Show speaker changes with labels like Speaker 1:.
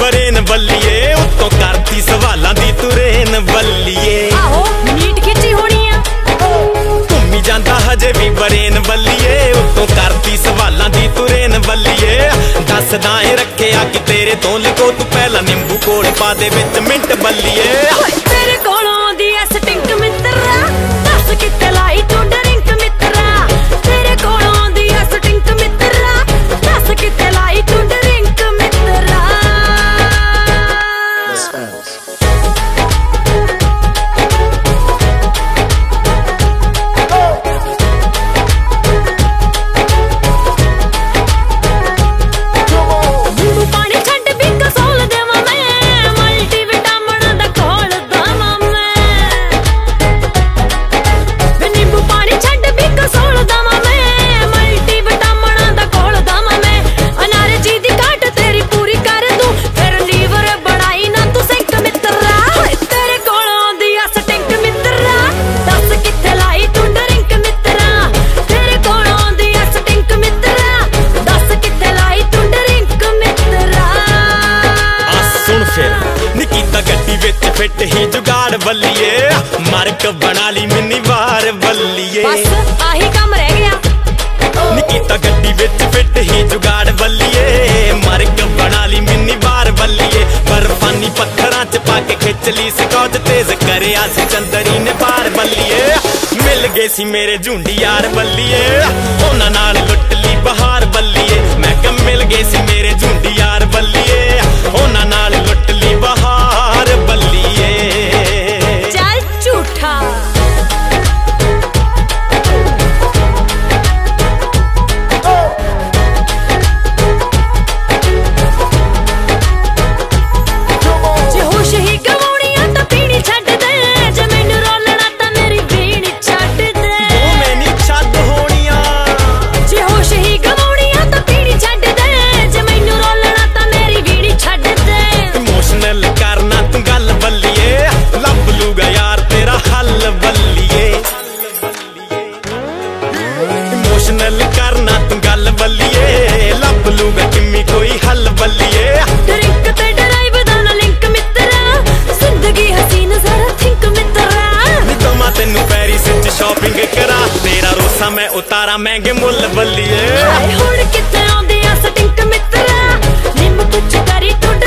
Speaker 1: Brain ਬੱਲੀਏ
Speaker 2: ਉੱਤੋਂ ਕਰਤੀ ਸਵਾਲਾਂ ਦੀ ਤੁਰੇਨ ਬੱਲੀਏ ਆਹੋ ਨੀਟ ਖਿੱਚੀ ਹੋਣੀ ਆ। ਘੁੰਮੀ ਜਾਂਦਾ ਹਜੇ ਵੀ ਬਰੇਨ ਬੱਲੀਏ ਉੱਤੋਂ ਕਰਤੀ ਸਵਾਲਾਂ ਦੀ ਤੁਰੇਨ ਬੱਲੀਏ ਦੱਸਦਾ ਏ ਰੱਖਿਆ ਕਿ ਤੇਰੇ ਤੋਂ ਲਿਖੋ ਤੂੰ ਪਹਿਲਾਂ ਨਿੰਬੂ ਕੋਲ ਪਾ ਦੇ ਵਿੱਚ ਮਿੰਟ ਬੱਲੀਏ ਤੇਰੇ ਕੋਲੋਂ ਦੀ ਐ ਸਟਿੰਕ ਮਿੱਤਰਾ ਦੱਸ ਕਿੱਥੇ ਲਾਈ ਤੂੰ
Speaker 1: ਵਿੱਚ ਫਿੱਟ ਹੀ ਜੁਗਾੜ ਬੱਲੀਏ ਮਾਰਕ ਬਣਾ ਲਈ ਮਿੰਨੀ ਵਾਰ ਬੱਲੀਏ
Speaker 2: ਬਸ ਆਹੀ ਕੰਮ ਰਹਿ ਗਿਆ।
Speaker 1: ਨਿਕੀਤਾ ਗੱਡੀ ਵਿੱਚ ਫਿੱਟ ਹੀ ਜੁਗਾੜ ਬੱਲੀਏ ਮਾਰਕ ਬਣਾ ਲਈ ਮਿੰਨੀ ਵਾਰ ਬੱਲੀਏ ਬਰਫਾਨੀ ਪੱਥਰਾਂ 'ਚ ਪਾ ਕੇ ਖਿੱਚ ਲਈ ਸਕੌਜ ਤੇਜ਼ ਕਰਿਆ ਸੀ ਚੰਦਰੀ ਨੇ ਪਾਰ ਬੱਲੀਏ ਮਿਲ ਗਏ ਸੀ ਮੇਰੇ ਝੁੰਡੀ ਯਾਰ ਬੱਲੀਏ ਉਹਨਾਂ ਪੈਸਾ ਮੈਂ ਉਤਾਰਾ, ਮਹਿੰਗੇ ਮੁੱਲ ਬੱਲੀਏ।
Speaker 2: ਹੁਣ ਕਿੱਥੇ ਆਉਂਦੇ ਆ ਸਟਿੰਕ ਮਿੱਤਰਾ? ਨਿੰਮ ਕੁਛ ਕਰੀ
Speaker 3: ਟੁੱਟ